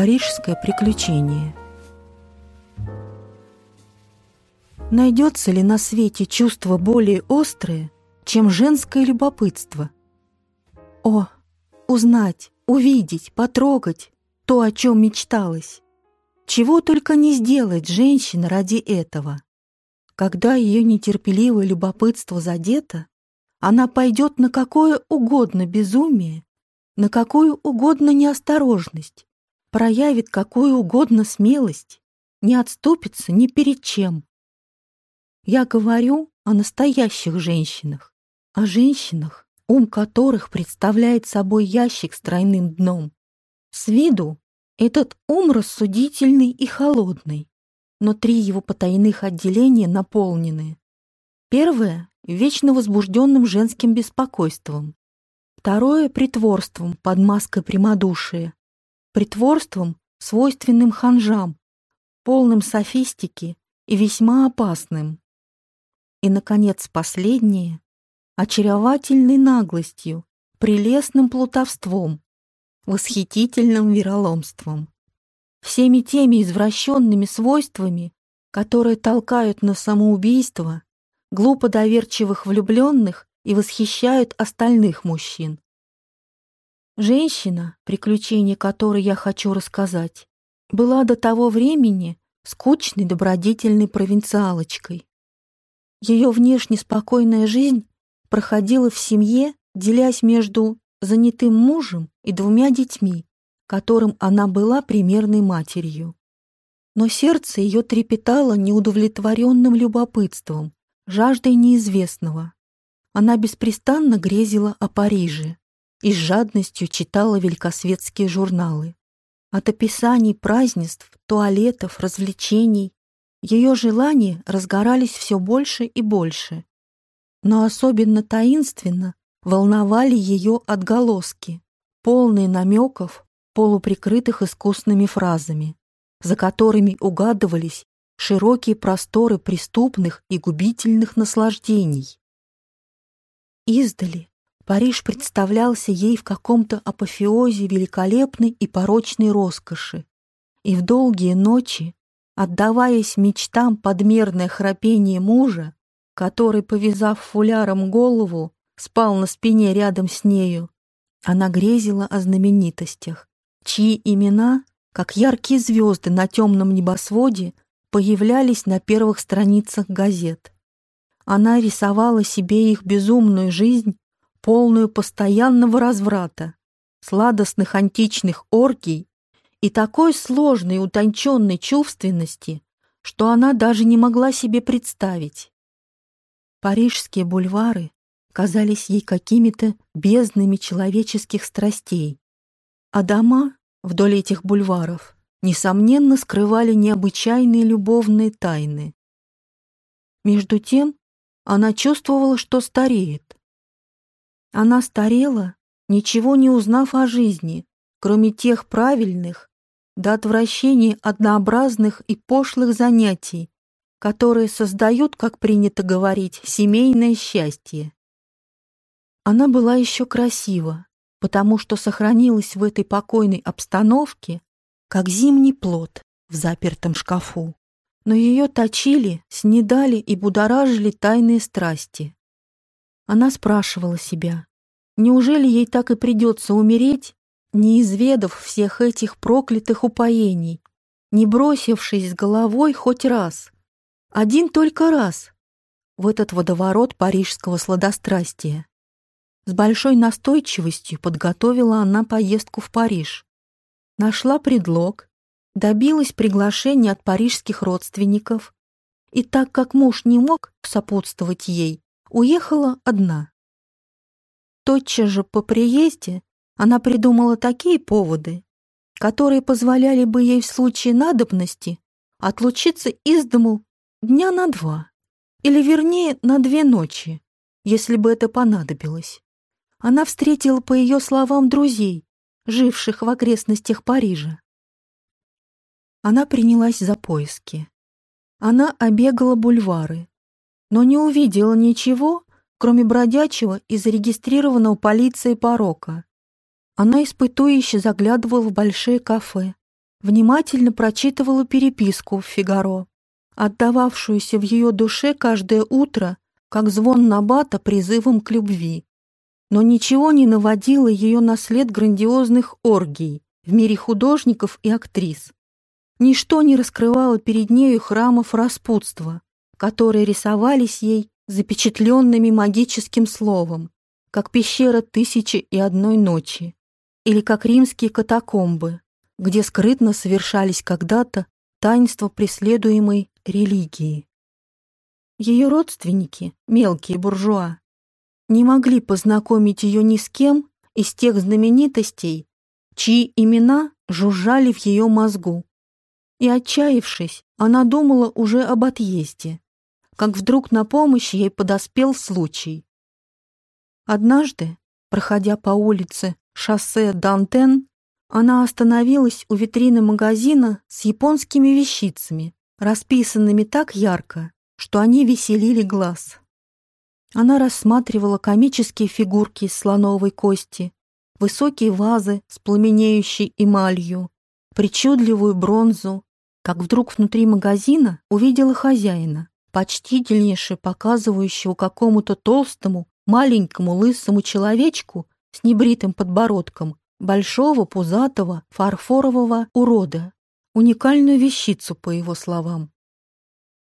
Парижское приключение. Найдется ли на свете чувство более острое, чем женское любопытство? О, узнать, увидеть, потрогать то, о чем мечталось. Чего только не сделает женщина ради этого. Когда ее нетерпеливое любопытство задето, она пойдет на какое угодно безумие, на какую угодно неосторожность, проявит какую угодно смелость, не отступится ни перед чем. Я говорю о настоящих женщинах, о женщинах, ум которых представляет собой ящик с тройным дном. С виду этот ум рассудительный и холодный, но три его потайных отделения наполнены. Первое — вечно возбужденным женским беспокойством. Второе — притворством под маской прямодушия. Притворством, свойственным ханжам, полным софистики и весьма опасным. И, наконец, последнее — очаровательной наглостью, прелестным плутовством, восхитительным вероломством. Всеми теми извращенными свойствами, которые толкают на самоубийство, глупо доверчивых влюбленных и восхищают остальных мужчин. Женщина, приключение которой я хочу рассказать, была до того времени скучной добродетельной провинциалочкой. Ее внешне спокойная жизнь проходила в семье, делясь между занятым мужем и двумя детьми, которым она была примерной матерью. Но сердце ее трепетало неудовлетворенным любопытством, жаждой неизвестного. Она беспрестанно грезила о Париже и с жадностью читала великосветские журналы. От описаний празднеств, туалетов, развлечений ее желания разгорались все больше и больше. Но особенно таинственно волновали ее отголоски, полные намеков, полуприкрытых искусными фразами, за которыми угадывались широкие просторы преступных и губительных наслаждений. Издали Париж представлялся ей в каком-то апофеозе великолепной и порочной роскоши, и в долгие ночи, отдаваясь мечтам подмерное храпение мужа, который, повязав фуляром голову, спал на спине рядом с нею, она грезила о знаменитостях, чьи имена, как яркие звезды на темном небосводе, появлялись на первых страницах газет. Она рисовала себе их безумную жизнь полную постоянного разврата, сладостных античных оргий и такой сложной утонченной чувственности, что она даже не могла себе представить. Парижские бульвары казались ей какими-то безднами человеческих страстей, а дома вдоль этих бульваров, несомненно, скрывали необычайные любовные тайны. Между тем она чувствовала, что стареет, она старела, ничего не узнав о жизни, кроме тех правильных, до отвращения однообразных и пошлых занятий, которые создают, как принято говорить, семейное счастье. Она была еще красива, потому что сохранилась в этой покойной обстановке, как зимний плод в запертом шкафу. Но ее точили, снедали и будоражили тайные страсти. Она спрашивала себя, неужели ей так и придется умереть, не изведав всех этих проклятых упоений, не бросившись головой хоть раз, один только раз, в этот водоворот парижского сладострастия. С большой настойчивостью подготовила она поездку в Париж. Нашла предлог, добилась приглашения от парижских родственников, и так как муж не мог сопутствовать ей, уехала одна. Тотчас же по приезде она придумала такие поводы, которые позволяли бы ей в случае надобности отлучиться из дому дня на два, или вернее на две ночи, если бы это понадобилось. Она встретила, по ее словам, друзей, живших в окрестностях Парижа. Она принялась за поиски. Она обегала бульвары, но не увидела ничего, кроме бродячего и зарегистрированного полицией порока. Она испытующе заглядывала в большие кафе, внимательно прочитывала переписку в «Фигаро», отдававшуюся в ее душе каждое утро, как звон набата призывом к любви. Но ничего не наводило ее на след грандиозных оргий в мире художников и актрис. Ничто не раскрывало перед нею храмов распутства, которые рисовались ей запечатленными магическим словом, как пещера тысячи и одной ночи, или как римские катакомбы, где скрытно совершались когда-то таинства преследуемой религии. Ее родственники, мелкие буржуа, не могли познакомить ее ни с кем из тех знаменитостей, чьи имена жужжали в ее мозгу. И, отчаявшись, она думала уже об отъезде, как вдруг на помощь ей подоспел случай. Однажды, проходя по улице шоссе Дантен, она остановилась у витрины магазина с японскими вещицами, расписанными так ярко, что они веселили глаз. Она рассматривала комические фигурки из слоновой кости, высокие вазы с пламенеющей эмалью, причудливую бронзу, как вдруг внутри магазина увидела хозяина, почтительнейше показывающего какому-то толстому, маленькому лысому человечку с небритым подбородком большого пузатого фарфорового урода, уникальную вещицу, по его словам.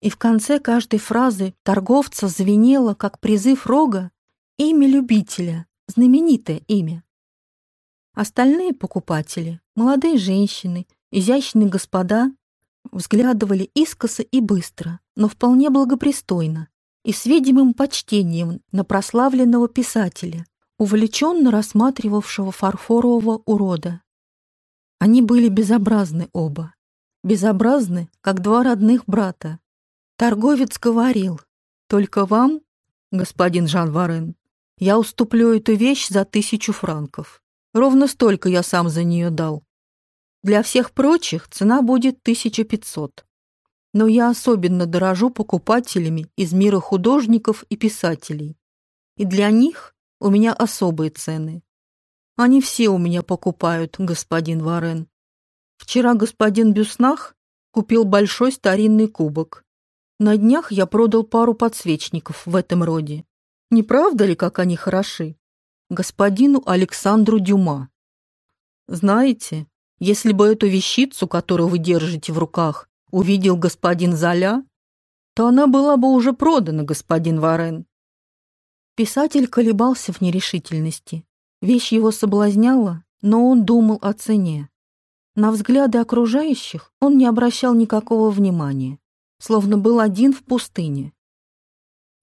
И в конце каждой фразы торговца звенело, как призыв рога, имя любителя, знаменитое имя. Остальные покупатели, молодые женщины, изящные господа, взглядывали искоса и быстро, но вполне благопристойно и с видимым почтением на прославленного писателя, увлеченно рассматривавшего фарфорового урода. Они были безобразны оба, безобразны, как два родных брата. Торговец говорил, «Только вам, господин Жан Варен, я уступлю эту вещь за тысячу франков. Ровно столько я сам за нее дал. Для всех прочих цена будет 1500. Но я особенно дорожу покупателями из мира художников и писателей. И для них у меня особые цены. Они все у меня покупают, господин Варен. Вчера господин Бюснах купил большой старинный кубок. На днях я продал пару подсвечников в этом роде. Не правда ли, как они хороши? Господину Александру Дюма. Знаете, если бы эту вещицу, которую вы держите в руках, увидел господин Золя, то она была бы уже продана, господин Варен. Писатель колебался в нерешительности. Вещь его соблазняла, но он думал о цене. На взгляды окружающих он не обращал никакого внимания, словно был один в пустыне.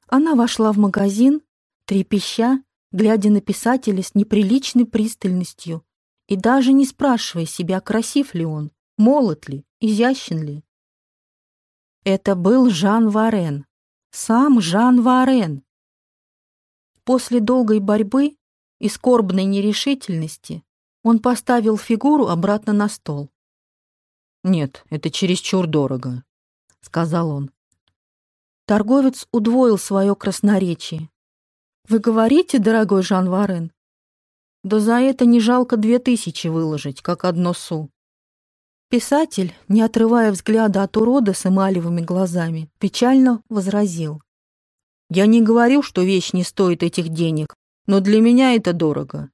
Она вошла в магазин, трепеща, глядя на писателя с неприличной пристальностью и даже не спрашивая себя, красив ли он, молод ли, изящен ли. Это был Жан Варен, сам Жан Варен. После долгой борьбы и скорбной нерешительности он поставил фигуру обратно на стол. «Нет, это чересчур дорого», — сказал он. Торговец удвоил свое красноречие. «Вы говорите, дорогой Жан Варен, да за это не жалко две тысячи выложить, как одно су. Писатель, не отрывая взгляда от урода с эмалевыми глазами, печально возразил. «Я не говорю, что вещь не стоит этих денег, но для меня это дорого».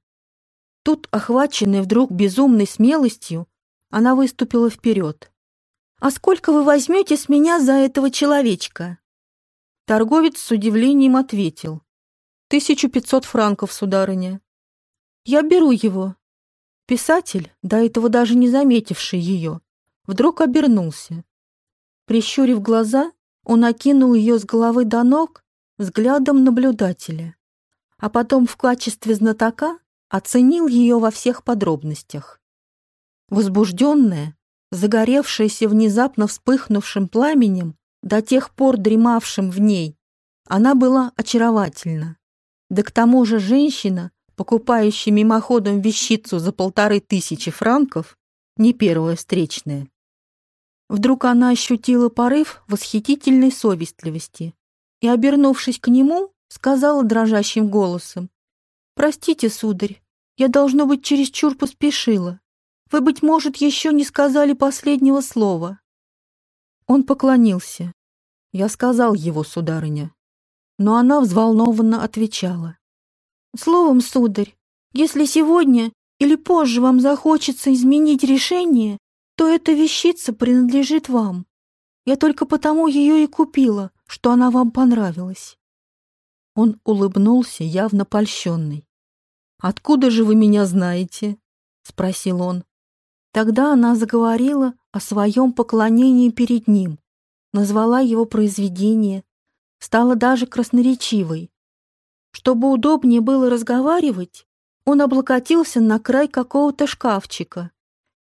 Тут, охваченная вдруг безумной смелостью, она выступила вперед. «А сколько вы возьмете с меня за этого человечка?» Торговец с удивлением ответил. «Тысячу пятьсот франков, сударыня». Я беру его. Писатель, до этого даже не заметивший ее, вдруг обернулся. Прищурив глаза, он окинул ее с головы до ног взглядом наблюдателя, а потом в качестве знатока оценил ее во всех подробностях. Возбужденная, загоревшаяся внезапно вспыхнувшим пламенем, до тех пор дремавшим в ней, она была очаровательна. Да к тому же женщина, покупающий мимоходом вещицу за полторы тысячи франков, не первая встречная. Вдруг она ощутила порыв восхитительной совестливости и, обернувшись к нему, сказала дрожащим голосом, «Простите, сударь, я, должно быть, чересчур поспешила. Вы, быть может, еще не сказали последнего слова». Он поклонился. Я сказал его, сударыня. Но она взволнованно отвечала. «Словом, сударь, если сегодня или позже вам захочется изменить решение, то эта вещица принадлежит вам. Я только потому ее и купила, что она вам понравилась». Он улыбнулся, явно польщенный. «Откуда же вы меня знаете?» — спросил он. Тогда она заговорила о своем поклонении перед ним, назвала его произведение, стала даже красноречивой. Чтобы удобнее было разговаривать, он облокотился на край какого-то шкафчика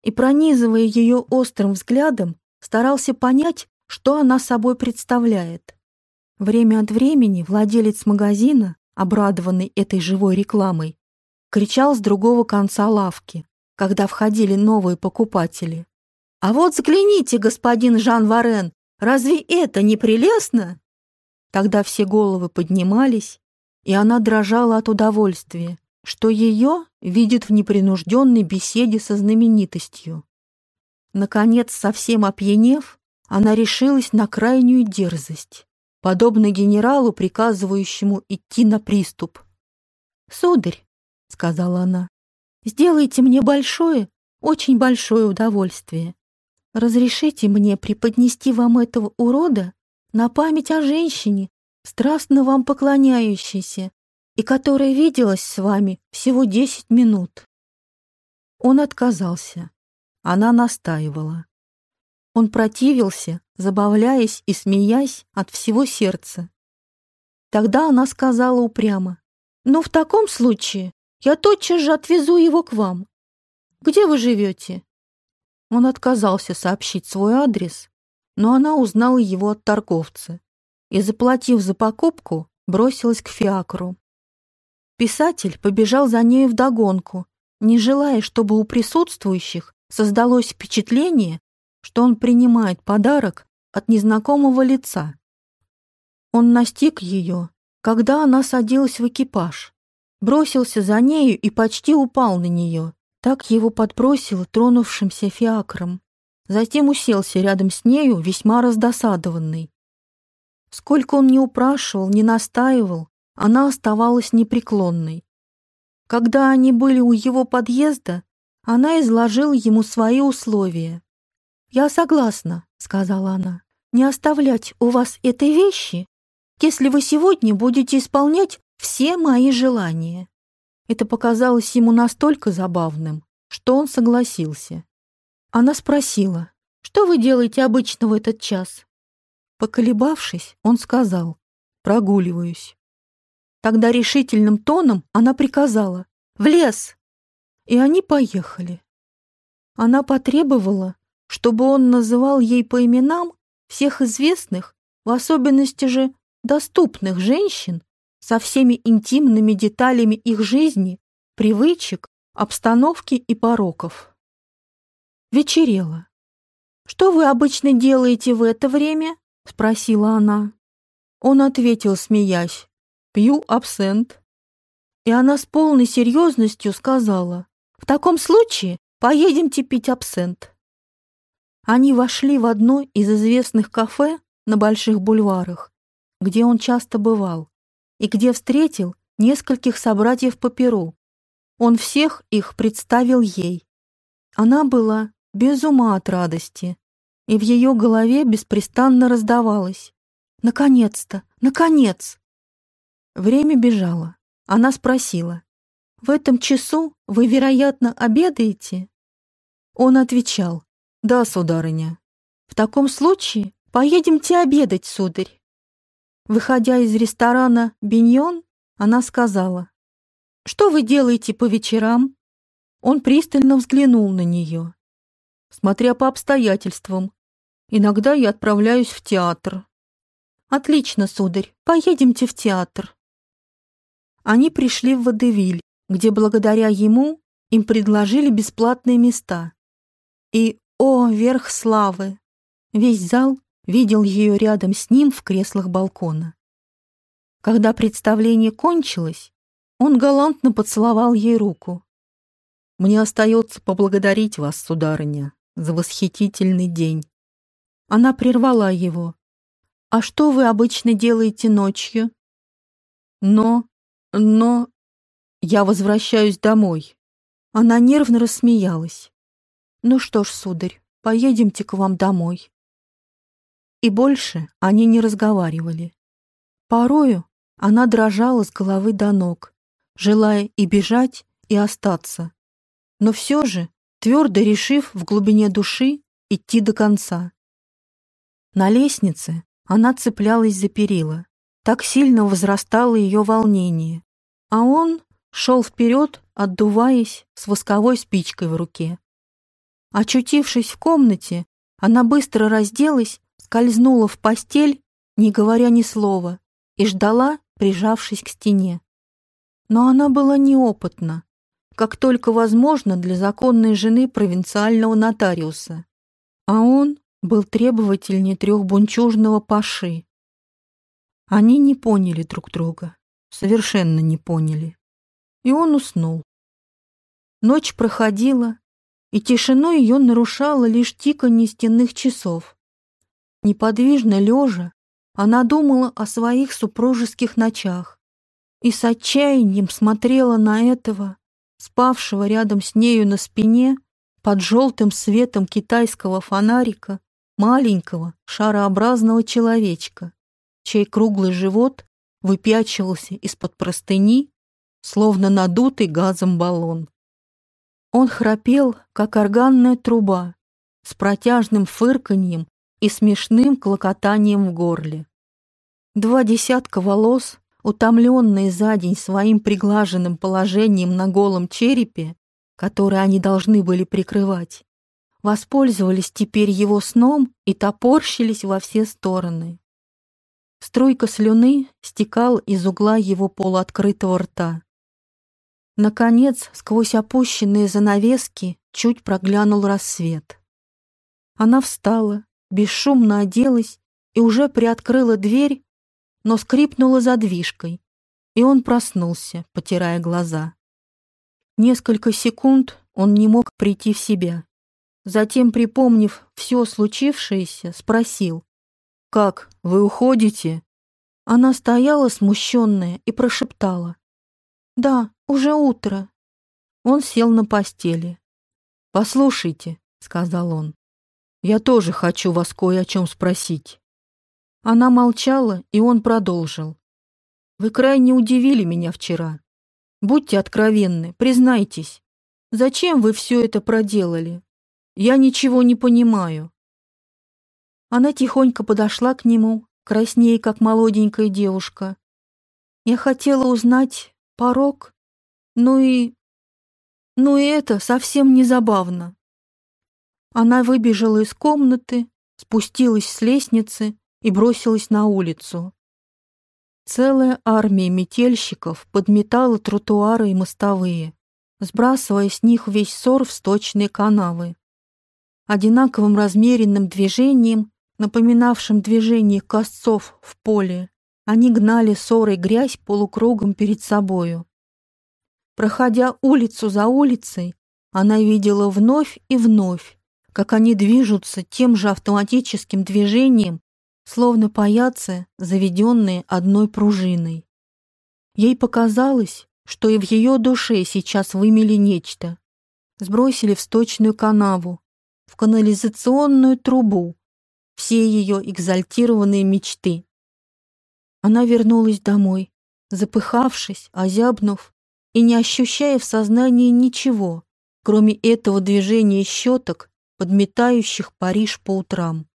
и, пронизывая ее острым взглядом, старался понять, что она собой представляет. Время от времени владелец магазина, обрадованный этой живой рекламой, кричал с другого конца лавки, когда входили новые покупатели. «А вот взгляните, господин Жан Варен, разве это не прелестно?» Тогда все головы поднимались, и она дрожала от удовольствия, что ее видит в непринужденной беседе со знаменитостью. Наконец, совсем опьянев, она решилась на крайнюю дерзость подобно генералу, приказывающему идти на приступ. «Сударь», — сказала она, — «сделайте мне большое, очень большое удовольствие. Разрешите мне преподнести вам этого урода на память о женщине, страстно вам поклоняющейся, и которая виделась с вами всего десять минут». Он отказался. Она настаивала. Он противился, забавляясь и смеясь от всего сердца. Тогда она сказала упрямо, «Ну, в таком случае я тотчас же отвезу его к вам. Где вы живете?» Он отказался сообщить свой адрес, но она узнала его от торговца и, заплатив за покупку, бросилась к фиакру. Писатель побежал за нею вдогонку, не желая, чтобы у присутствующих создалось впечатление, что он принимает подарок от незнакомого лица. Он настиг ее, когда она садилась в экипаж, бросился за нею и почти упал на нее. Так его подбросило тронувшимся фиакром. Затем уселся рядом с нею, весьма раздосадованный. Сколько он не упрашивал, не настаивал, она оставалась непреклонной. Когда они были у его подъезда, она изложила ему свои условия. «Я согласна», — сказала она, — «не оставлять у вас этой вещи, если вы сегодня будете исполнять все мои желания». Это показалось ему настолько забавным, что он согласился. Она спросила, «Что вы делаете обычно в этот час?» Поколебавшись, он сказал, «Прогуливаюсь». Тогда решительным тоном она приказала, «В лес!» И они поехали. Она потребовала, чтобы он называл ей по именам всех известных, в особенности же доступных женщин, со всеми интимными деталями их жизни, привычек, обстановки и пороков. Вечерело. «Что вы обычно делаете в это время?» — спросила она. Он ответил, смеясь, «Пью абсент». И она с полной серьезностью сказала, «В таком случае поедемте пить абсент». Они вошли в одно из известных кафе на больших бульварах, где он часто бывал, и где встретил нескольких собратьев по перу. Он всех их представил ей. Она была без ума от радости, и в ее голове беспрестанно раздавалось «Наконец-то! Наконец!» Время бежало. Она спросила «В этом часу вы, вероятно, обедаете?» Он отвечал «Да, сударыня». «В таком случае поедемте обедать, сударь». Выходя из ресторана «Биньон», она сказала, «Что вы делаете по вечерам?» Он пристально взглянул на нее. «Смотря по обстоятельствам. Иногда я отправляюсь в театр». «Отлично, сударь, поедемте в театр». Они пришли в Водевиль, где благодаря ему им предложили бесплатные места. И о, верх славы! Весь зал видел ее рядом с ним в креслах балкона. Когда представление кончилось, он галантно поцеловал ей руку. Мне остается поблагодарить вас, сударыня, за восхитительный день». Она прервала его. «А что вы обычно делаете ночью?» «Но... но... я возвращаюсь домой». Она нервно рассмеялась. «Ну что ж, сударь, поедемте к вам домой». И больше они не разговаривали. Порою она дрожала с головы до ног, желая и бежать, и остаться, но все же твердо решив в глубине души идти до конца. На лестнице она цеплялась за перила. Так сильно возрастало ее волнение. А он шел вперед, отдуваясь с восковой спичкой в руке. Очутившись в комнате, она быстро разделась, скользнула в постель, не говоря ни слова, и ждала, прижавшись к стене. Но она была неопытна, как только возможно для законной жены провинциального нотариуса. А он был требовательнее трехбунчужного паши. Они не поняли друг друга, совершенно не поняли. И он уснул. Ночь проходила, и тишину ее нарушало лишь тиканье стенных часов. Неподвижно лежа, она думала о своих супружеских ночах и с отчаянием смотрела на этого, спавшего рядом с нею на спине, под желтым светом китайского фонарика, маленького шарообразного человечка, чей круглый живот выпячивался из-под простыни, словно надутый газом баллон. Он храпел, как органная труба, с протяжным фырканьем и смешным клокотанием в горле. Два десятка волос, утомленные за день своим приглаженным положением на голом черепе, который они должны были прикрывать, воспользовались теперь его сном и топорщились во все стороны. Струйка слюны стекала из угла его полуоткрытого рта. Наконец, сквозь опущенные занавески чуть проглянул рассвет. Она встала, бесшумно оделась и уже приоткрыла дверь, но скрипнула задвижкой, и он проснулся, потирая глаза. Несколько секунд он не мог прийти в себя. Затем, припомнив все случившееся, спросил. «Как, вы уходите?» Она стояла смущенная и прошептала. «Да, уже утро». Он сел на постели. «Послушайте», — сказал он, — «я тоже хочу вас кое о чем спросить». Она молчала, и он продолжил. «Вы крайне удивили меня вчера. Будьте откровенны, признайтесь. Зачем вы все это проделали? Я ничего не понимаю. Она тихонько подошла к нему, краснее, как молоденькая девушка. Я хотела узнать порог, ну и... Ну и это совсем не забавно. Она выбежала из комнаты, спустилась с лестницы и бросилась на улицу. Целая армия метельщиков подметала тротуары и мостовые, сбрасывая с них весь ссор в сточные канавы одинаковым размеренным движением, напоминавшим движение косцов в поле, они гнали ссорой грязь полукругом перед собою. Проходя улицу за улицей, она видела вновь и вновь, как они движутся тем же автоматическим движением, словно паяцы, заведенные одной пружиной. Ей показалось, что и в ее душе сейчас вымели нечто. Сбросили в сточную канаву, в канализационную трубу все ее экзальтированные мечты. Она вернулась домой, запыхавшись, озябнув и не ощущая в сознании ничего, кроме этого движения щеток, подметающих Париж по утрам.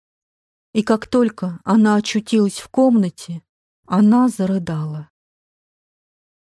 И как только она очутилась в комнате, она зарыдала.